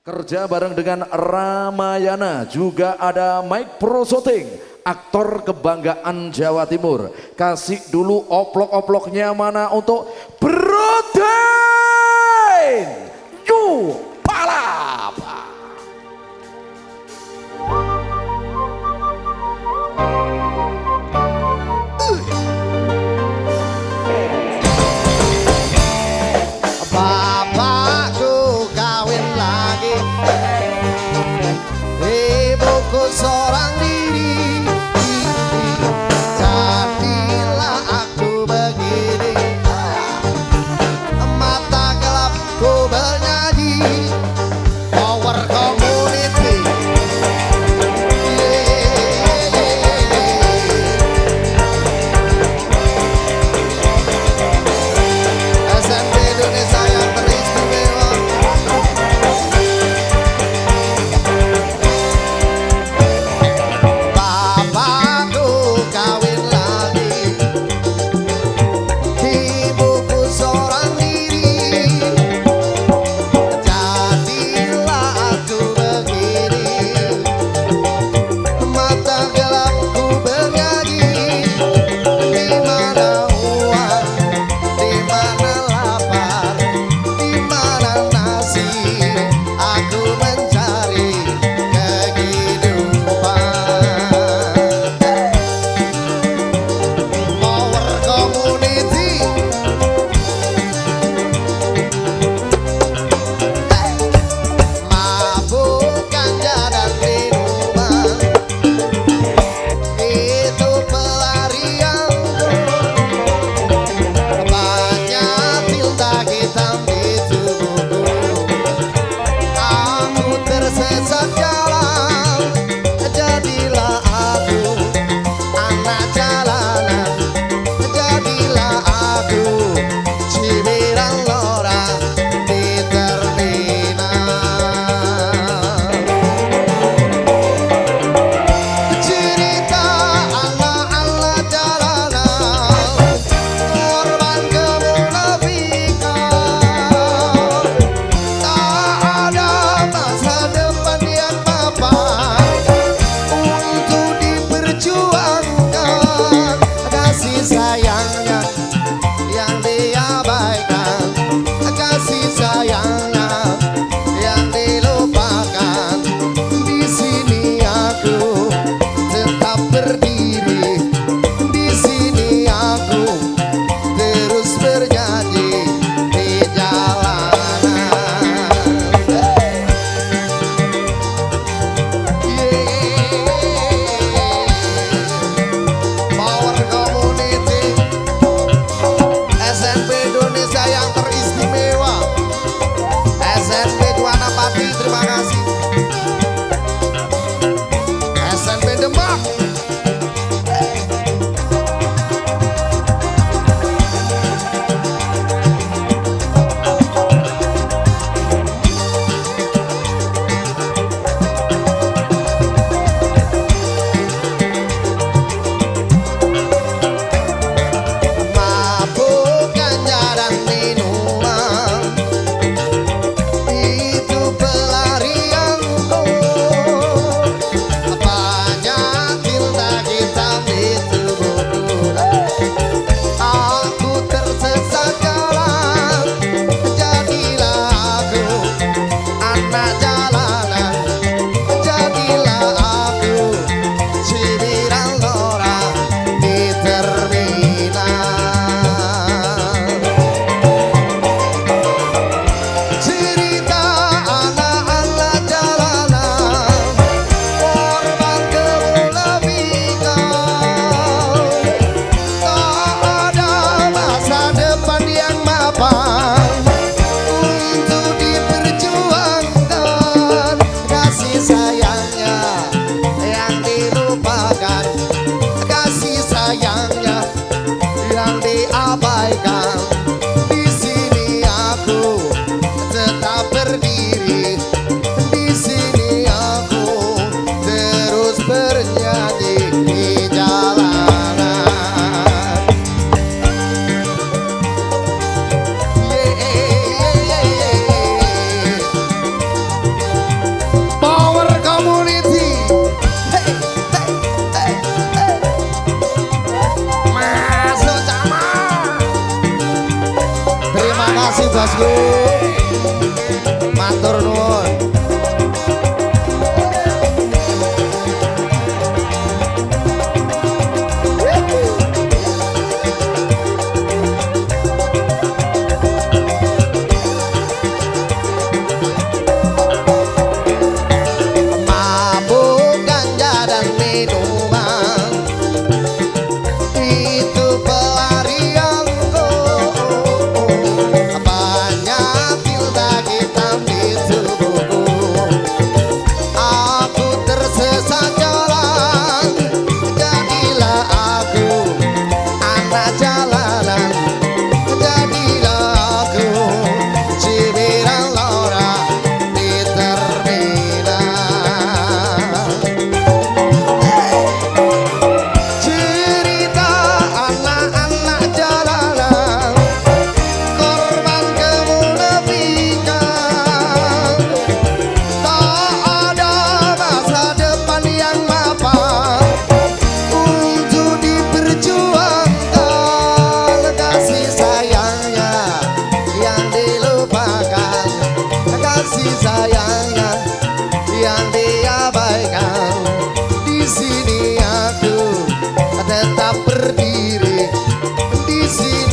Kerja bareng dengan Ramayana juga ada Mike Prosoting, aktor kebanggaan Jawa Timur. Kasih dulu oplok-oploknya mana untuk Protein! ¡Mada! Jamaica Jesus' go. see